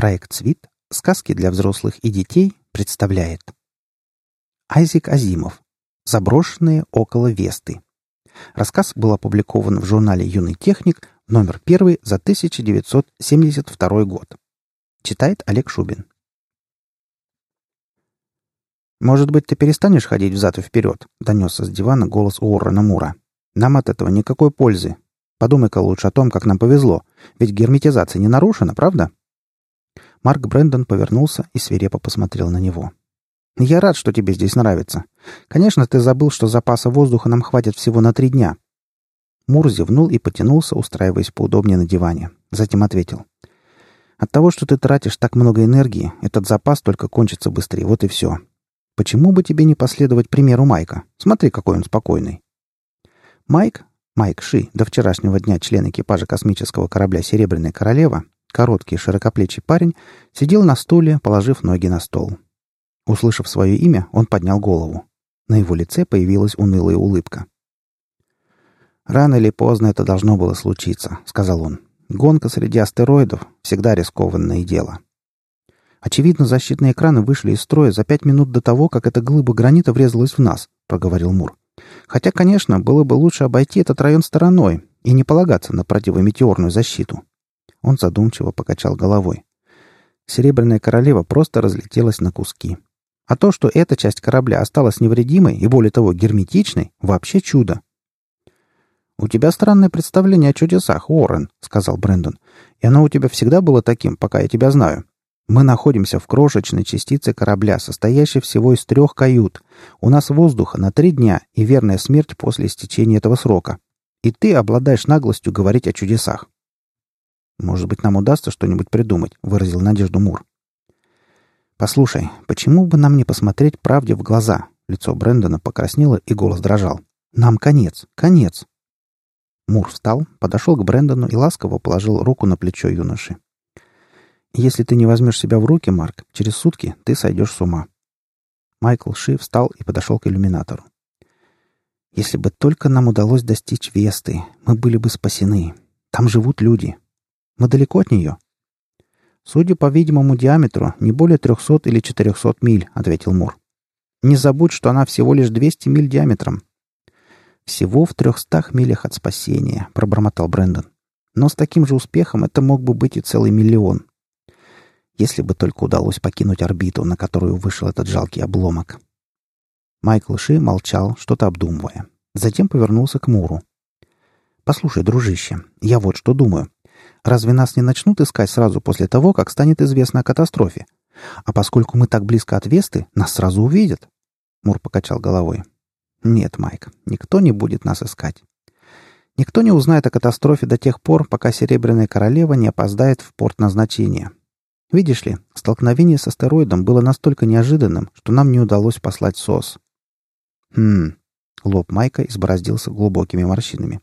Проект «Свит. Сказки для взрослых и детей» представляет Айзек Азимов. Заброшенные около Весты. Рассказ был опубликован в журнале «Юный техник» номер 1 за 1972 год. Читает Олег Шубин. «Может быть, ты перестанешь ходить взад и вперед?» — донесся с дивана голос Уоррена Мура. «Нам от этого никакой пользы. Подумай-ка лучше о том, как нам повезло. Ведь герметизация не нарушена, правда?» Марк Брэндон повернулся и свирепо посмотрел на него. «Я рад, что тебе здесь нравится. Конечно, ты забыл, что запаса воздуха нам хватит всего на три дня». Мур зевнул и потянулся, устраиваясь поудобнее на диване. Затем ответил. «От того, что ты тратишь так много энергии, этот запас только кончится быстрее, вот и все. Почему бы тебе не последовать примеру Майка? Смотри, какой он спокойный». Майк, Майк Ши, до вчерашнего дня член экипажа космического корабля «Серебряная королева», Короткий, широкоплечий парень сидел на стуле, положив ноги на стол. Услышав свое имя, он поднял голову. На его лице появилась унылая улыбка. «Рано или поздно это должно было случиться», — сказал он. «Гонка среди астероидов — всегда рискованное дело». «Очевидно, защитные экраны вышли из строя за пять минут до того, как эта глыба гранита врезалась в нас», — проговорил Мур. «Хотя, конечно, было бы лучше обойти этот район стороной и не полагаться на противометеорную защиту». Он задумчиво покачал головой. Серебряная королева просто разлетелась на куски. А то, что эта часть корабля осталась невредимой и, более того, герметичной, вообще чудо. «У тебя странное представление о чудесах, Уоррен», — сказал Брэндон. «И оно у тебя всегда было таким, пока я тебя знаю. Мы находимся в крошечной частице корабля, состоящей всего из трех кают. У нас воздуха на три дня и верная смерть после истечения этого срока. И ты обладаешь наглостью говорить о чудесах. «Может быть, нам удастся что-нибудь придумать», — выразил надежду Мур. «Послушай, почему бы нам не посмотреть правде в глаза?» Лицо Брэндона покраснело, и голос дрожал. «Нам конец! Конец!» Мур встал, подошел к Брэндону и ласково положил руку на плечо юноши. «Если ты не возьмешь себя в руки, Марк, через сутки ты сойдешь с ума». Майкл Ши встал и подошел к иллюминатору. «Если бы только нам удалось достичь Весты, мы были бы спасены. Там живут люди, мы далеко от нее?» «Судя по видимому диаметру, не более 300 или 400 миль», — ответил Мур. «Не забудь, что она всего лишь 200 миль диаметром». «Всего в 300 милях от спасения», — пробормотал Брэндон. «Но с таким же успехом это мог бы быть и целый миллион. Если бы только удалось покинуть орбиту, на которую вышел этот жалкий обломок». Майкл Ши молчал, что-то обдумывая. Затем повернулся к Муру. «Послушай, дружище, я вот что думаю. Разве нас не начнут искать сразу после того, как станет известно о катастрофе? А поскольку мы так близко от Весты, нас сразу увидят. Мур покачал головой. Нет, Майк, никто не будет нас искать. Никто не узнает о катастрофе до тех пор, пока Серебряная Королева не опоздает в порт назначения. Видишь ли, столкновение с астероидом было настолько неожиданным, что нам не удалось послать СОС. Хм. Лоб Майка избороздился глубокими морщинами.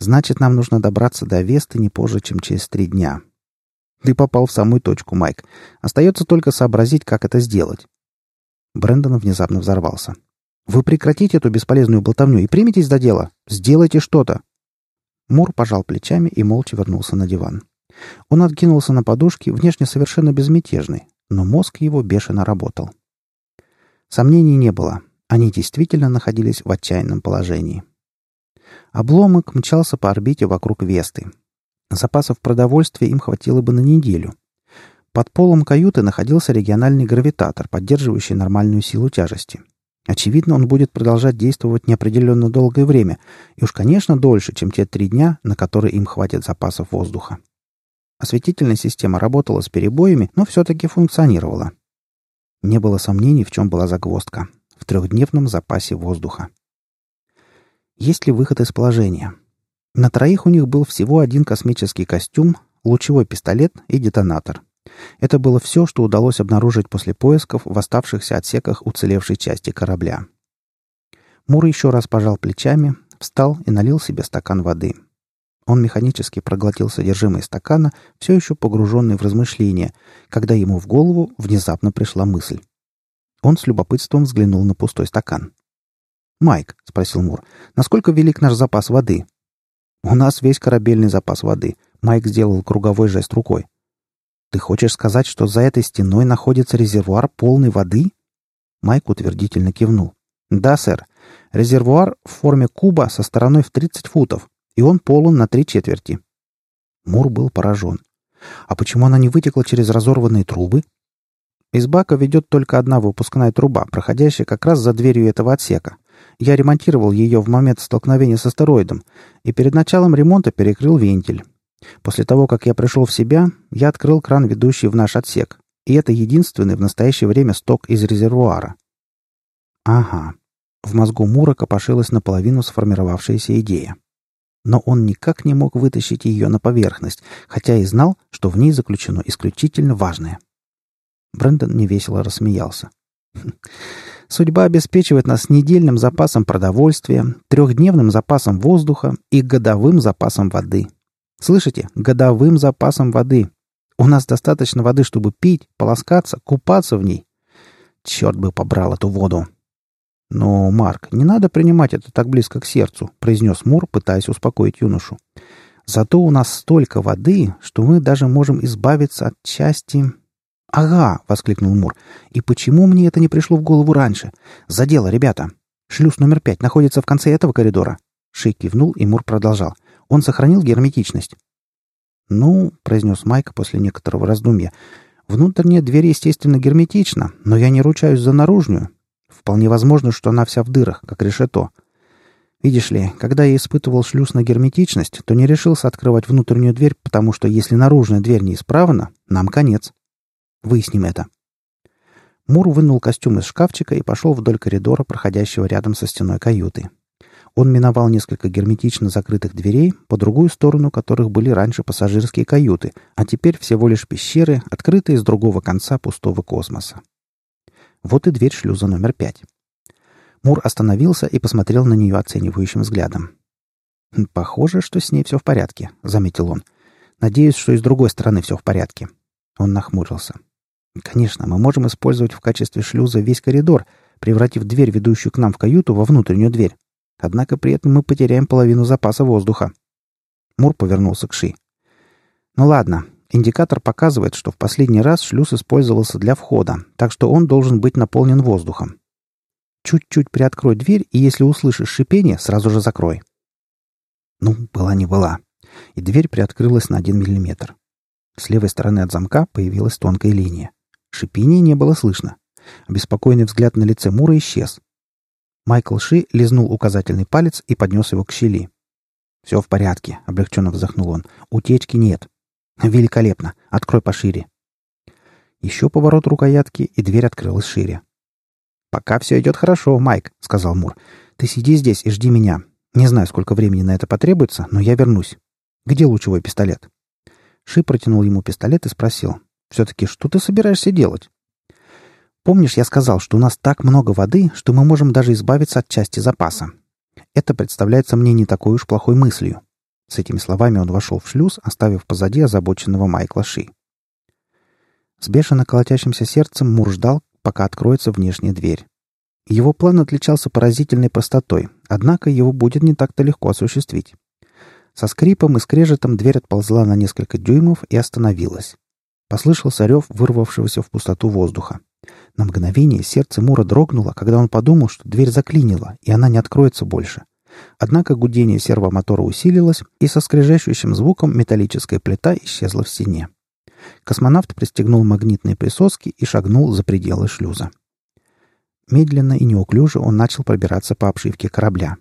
Значит, нам нужно добраться до Весты не позже, чем через три дня. Ты попал в самую точку, Майк. Остается только сообразить, как это сделать. Брэндон внезапно взорвался. «Вы прекратите эту бесполезную болтовню и приметесь за дело. Сделайте что-то!» Мур пожал плечами и молча вернулся на диван. Он откинулся на подушки, внешне совершенно безмятежный, но мозг его бешено работал. Сомнений не было. Они действительно находились в отчаянном положении. Обломок мчался по орбите вокруг Весты. Запасов продовольствия им хватило бы на неделю. Под полом каюты находился региональный гравитатор, поддерживающий нормальную силу тяжести. Очевидно, он будет продолжать действовать неопределенно долгое время, и уж, конечно, дольше, чем те три дня, на которые им хватит запасов воздуха. Осветительная система работала с перебоями, но все-таки функционировала. Не было сомнений, в чем была загвоздка. В трехдневном запасе воздуха. Есть ли выход из положения? На троих у них был всего один космический костюм, лучевой пистолет и детонатор. Это было все, что удалось обнаружить после поисков в оставшихся отсеках уцелевшей части корабля. Мур еще раз пожал плечами, встал и налил себе стакан воды. Он механически проглотил содержимое стакана, все еще погруженный в размышления, когда ему в голову внезапно пришла мысль. Он с любопытством взглянул на пустой стакан. «Майк», — спросил Мур, — «насколько велик наш запас воды?» «У нас весь корабельный запас воды», — Майк сделал круговой жест рукой. Ты хочешь сказать, что за этой стеной находится резервуар полной воды? Майк утвердительно кивнул. Да, сэр. Резервуар в форме куба со стороной в 30 футов, и он полон на три четверти. Мур был поражен. А почему она не вытекла через разорванные трубы? Из бака ведет только одна выпускная труба, проходящая как раз за дверью этого отсека. Я ремонтировал ее в момент столкновения с астероидом, и перед началом ремонта перекрыл вентиль. После того, как я пришел в себя, я открыл кран, ведущий в наш отсек. И это единственный в настоящее время сток из резервуара. Ага. В мозгу Мура копошилась наполовину сформировавшаяся идея. Но он никак не мог вытащить ее на поверхность, хотя и знал, что в ней заключено исключительно важное. Брэндон невесело рассмеялся. «Хм, судьба обеспечивает нас недельным запасом продовольствия, трехдневным запасом воздуха и годовым запасом воды. Слышите? Годовым запасом воды. У нас достаточно воды, чтобы пить, полоскаться, купаться в ней. Черт бы побрал эту воду. «Но, Марк, не надо принимать это так близко к сердцу», — произнес Мур, пытаясь успокоить юношу. «Зато у нас столько воды, что мы даже можем избавиться от части...» «Ага!» — воскликнул Мур. «И почему мне это не пришло в голову раньше? За дело, ребята! Шлюз номер пять находится в конце этого коридора». Шей кивнул, и Мур продолжал. Он сохранил герметичность. «Ну», — произнес Майк после некоторого раздумья, «внутренняя дверь, естественно, герметична, но я не ручаюсь за наружную. Вполне возможно, что она вся в дырах, как решето. Видишь ли, когда я испытывал шлюз на герметичность, то не решился открывать внутреннюю дверь, потому что если наружная дверь неисправна, нам конец. Выясним это». Мур вынул костюм из шкафчика и пошел вдоль коридора, проходящего рядом со стеной каюты. Он миновал несколько герметично закрытых дверей, по другую сторону которых были раньше пассажирские каюты, а теперь всего лишь пещеры, открытые с другого конца пустого космоса. Вот и дверь шлюза номер пять. Мур остановился и посмотрел на нее оценивающим взглядом. «Хм, «Похоже, что с ней все в порядке», — заметил он. «Надеюсь, что и с другой стороны все в порядке». Он нахмурился. «Конечно, мы можем использовать в качестве шлюза весь коридор, превратив дверь, ведущую к нам в каюту, во внутреннюю дверь. Однако при этом мы потеряем половину запаса воздуха. Мур повернулся к Ши. «Ну ладно, индикатор показывает, что в последний раз шлюз использовался для входа, так что он должен быть наполнен воздухом. Чуть-чуть приоткрой дверь, и если услышишь шипение, сразу же закрой». Ну, была не была. И дверь приоткрылась на один миллиметр. С левой стороны от замка появилась тонкая линия. Шипения не было слышно. Обеспокоенный взгляд на лице Мура исчез. Майкл Ши лизнул указательный палец и поднес его к щели. «Все в порядке», — облегченно вздохнул он. «Утечки нет». «Великолепно. Открой пошире». Еще поворот рукоятки, и дверь открылась шире. «Пока все идет хорошо, Майк», — сказал Мур. «Ты сиди здесь и жди меня. Не знаю, сколько времени на это потребуется, но я вернусь. Где лучевой пистолет?» Ши протянул ему пистолет и спросил. «Все-таки что ты собираешься делать?» Помнишь, я сказал, что у нас так много воды, что мы можем даже избавиться от части запаса? Это представляется мне не такой уж плохой мыслью. С этими словами он вошел в шлюз, оставив позади озабоченного Майкла Ши. С бешено колотящимся сердцем Мур ждал, пока откроется внешняя дверь. Его план отличался поразительной простотой, однако его будет не так-то легко осуществить. Со скрипом и скрежетом дверь отползла на несколько дюймов и остановилась. Послышался рев вырвавшегося в пустоту воздуха. На мгновение сердце Мура дрогнуло, когда он подумал, что дверь заклинила, и она не откроется больше. Однако гудение сервомотора усилилось, и со скрежещущим звуком металлическая плита исчезла в стене. Космонавт пристегнул магнитные присоски и шагнул за пределы шлюза. Медленно и неуклюже он начал пробираться по обшивке корабля.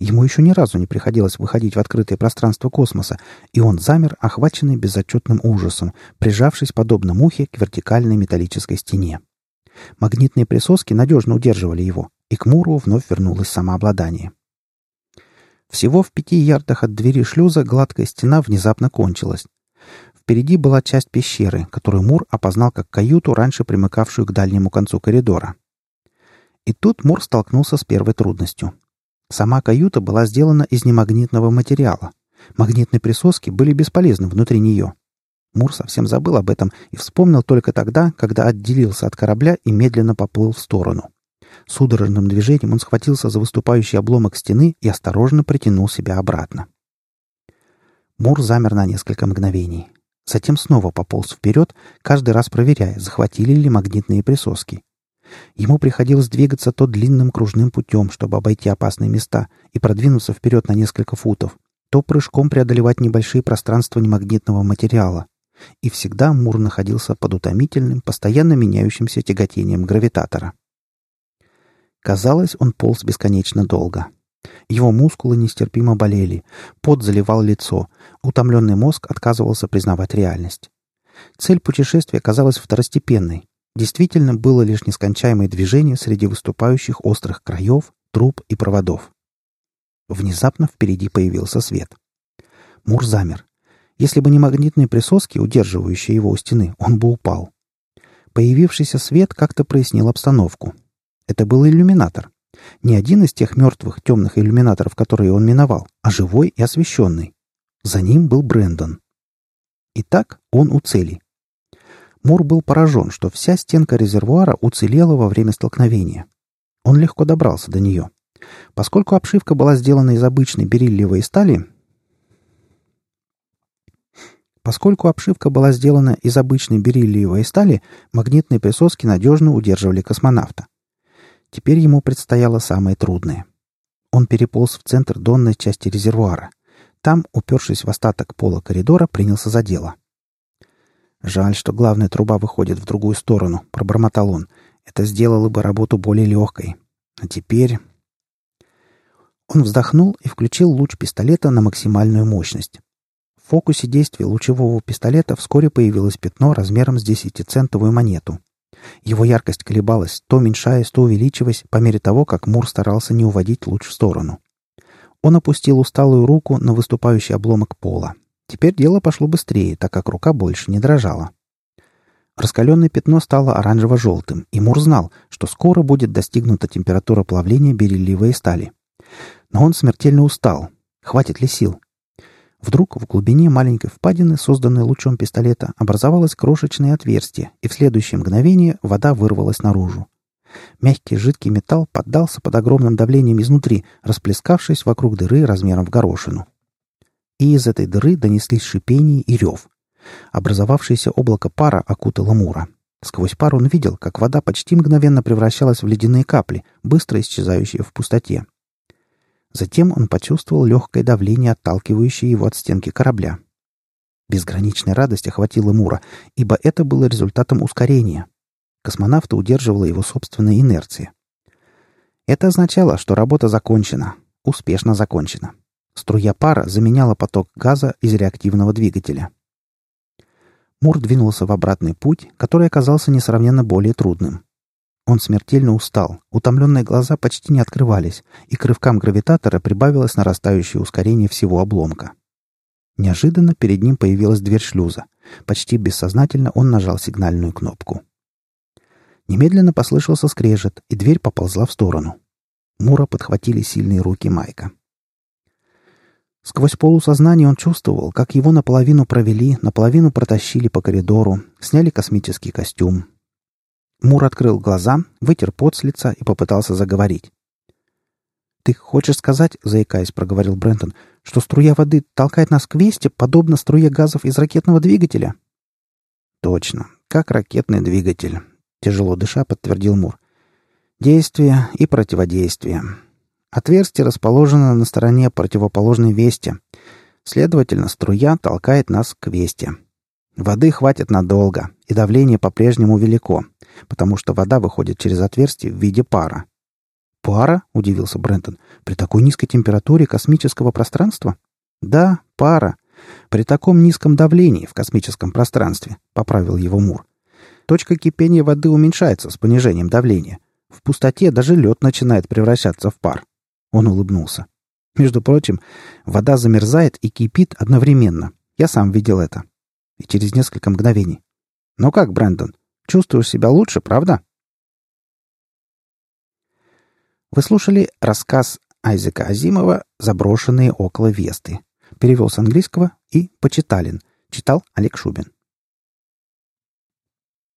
Ему еще ни разу не приходилось выходить в открытое пространство космоса, и он замер, охваченный безотчетным ужасом, прижавшись подобно мухе к вертикальной металлической стене. Магнитные присоски надежно удерживали его, и к Муру вновь вернулось самообладание. Всего в пяти ярдах от двери шлюза гладкая стена внезапно кончилась. Впереди была часть пещеры, которую Мур опознал как каюту, раньше примыкавшую к дальнему концу коридора. И тут Мур столкнулся с первой трудностью — Сама каюта была сделана из немагнитного материала. Магнитные присоски были бесполезны внутри нее. Мур совсем забыл об этом и вспомнил только тогда, когда отделился от корабля и медленно поплыл в сторону. Судорожным движением он схватился за выступающий обломок стены и осторожно притянул себя обратно. Мур замер на несколько мгновений. Затем снова пополз вперед, каждый раз проверяя, захватили ли магнитные присоски. Ему приходилось двигаться то длинным кружным путем, чтобы обойти опасные места и продвинуться вперед на несколько футов, то прыжком преодолевать небольшие пространства немагнитного материала. И всегда Мур находился под утомительным, постоянно меняющимся тяготением гравитатора. Казалось, он полз бесконечно долго. Его мускулы нестерпимо болели, пот заливал лицо, утомленный мозг отказывался признавать реальность. Цель путешествия казалась второстепенной. Действительно было лишь нескончаемое движение среди выступающих острых краев, труб и проводов. Внезапно впереди появился свет. Мур замер. Если бы не магнитные присоски, удерживающие его у стены, он бы упал. Появившийся свет как-то прояснил обстановку. Это был иллюминатор. Не один из тех мертвых темных иллюминаторов, которые он миновал, а живой и освещенный. За ним был Брэндон. Итак, он у цели. Мур был поражен, что вся стенка резервуара уцелела во время столкновения. Он легко добрался до нее. Поскольку обшивка была сделана из обычной бериллиевой стали, Поскольку обшивка была сделана из обычной бериллиевой стали, магнитные присоски надежно удерживали космонавта. Теперь ему предстояло самое трудное. Он переполз в центр донной части резервуара. Там, упершись в остаток пола коридора, принялся за дело. «Жаль, что главная труба выходит в другую сторону», — пробормотал он. «Это сделало бы работу более легкой. А теперь...» Он вздохнул и включил луч пистолета на максимальную мощность. В фокусе действия лучевого пистолета вскоре появилось пятно размером с десятицентовую монету. Его яркость колебалась, то уменьшаясь, то увеличиваясь, по мере того, как Мур старался не уводить луч в сторону. Он опустил усталую руку на выступающий обломок пола. Теперь дело пошло быстрее, так как рука больше не дрожала. Раскаленное пятно стало оранжево-желтым, и Мур знал, что скоро будет достигнута температура плавления бериллиевой стали. Но он смертельно устал. Хватит ли сил? Вдруг в глубине маленькой впадины, созданной лучом пистолета, образовалось крошечное отверстие, и в следующее мгновение вода вырвалась наружу. Мягкий жидкий металл поддался под огромным давлением изнутри, расплескавшись вокруг дыры размером в горошину. И из этой дыры донеслись шипение и рев. Образовавшееся облако пара окутало Мура. Сквозь пар он видел, как вода почти мгновенно превращалась в ледяные капли, быстро исчезающие в пустоте. Затем он почувствовал легкое давление, отталкивающее его от стенки корабля. Безграничная радость охватила Мура, ибо это было результатом ускорения. Космонавта удерживала его собственная инерция. Это означало, что работа закончена, успешно закончена. Струя пара заменяла поток газа из реактивного двигателя. Мур двинулся в обратный путь, который оказался несравненно более трудным. Он смертельно устал, утомленные глаза почти не открывались, и к рывкам гравитатора прибавилось нарастающее ускорение всего обломка. Неожиданно перед ним появилась дверь шлюза. Почти бессознательно он нажал сигнальную кнопку. Немедленно послышался скрежет, и дверь поползла в сторону. Мура подхватили сильные руки Майка. Сквозь полусознание он чувствовал, как его наполовину провели, наполовину протащили по коридору, сняли космический костюм, Мур открыл глаза, вытер пот с лица и попытался заговорить. «Ты хочешь сказать, — заикаясь, проговорил Брентон, — что струя воды толкает нас к весте, подобно струе газов из ракетного двигателя?» «Точно, как ракетный двигатель», — тяжело дыша подтвердил Мур. «Действие и противодействие. Отверстие расположено на стороне противоположной весте. Следовательно, струя толкает нас к весте. Воды хватит надолго, и давление по-прежнему велико, потому что вода выходит через отверстие в виде пара. «Пара?» — удивился Брентон. «При такой низкой температуре космического пространства?» «Да, пара. При таком низком давлении в космическом пространстве», — поправил его Мур. «Точка кипения воды уменьшается с понижением давления. В пустоте даже лед начинает превращаться в пар». Он улыбнулся. «Между прочим, вода замерзает и кипит одновременно. Я сам видел это и через несколько мгновений. «Ну как, Брэндон, чувствуешь себя лучше, правда?» Вы слушали рассказ Айзека Азимова «Заброшенные около Весты». Перевел с английского и почитален. Читал Олег Шубин.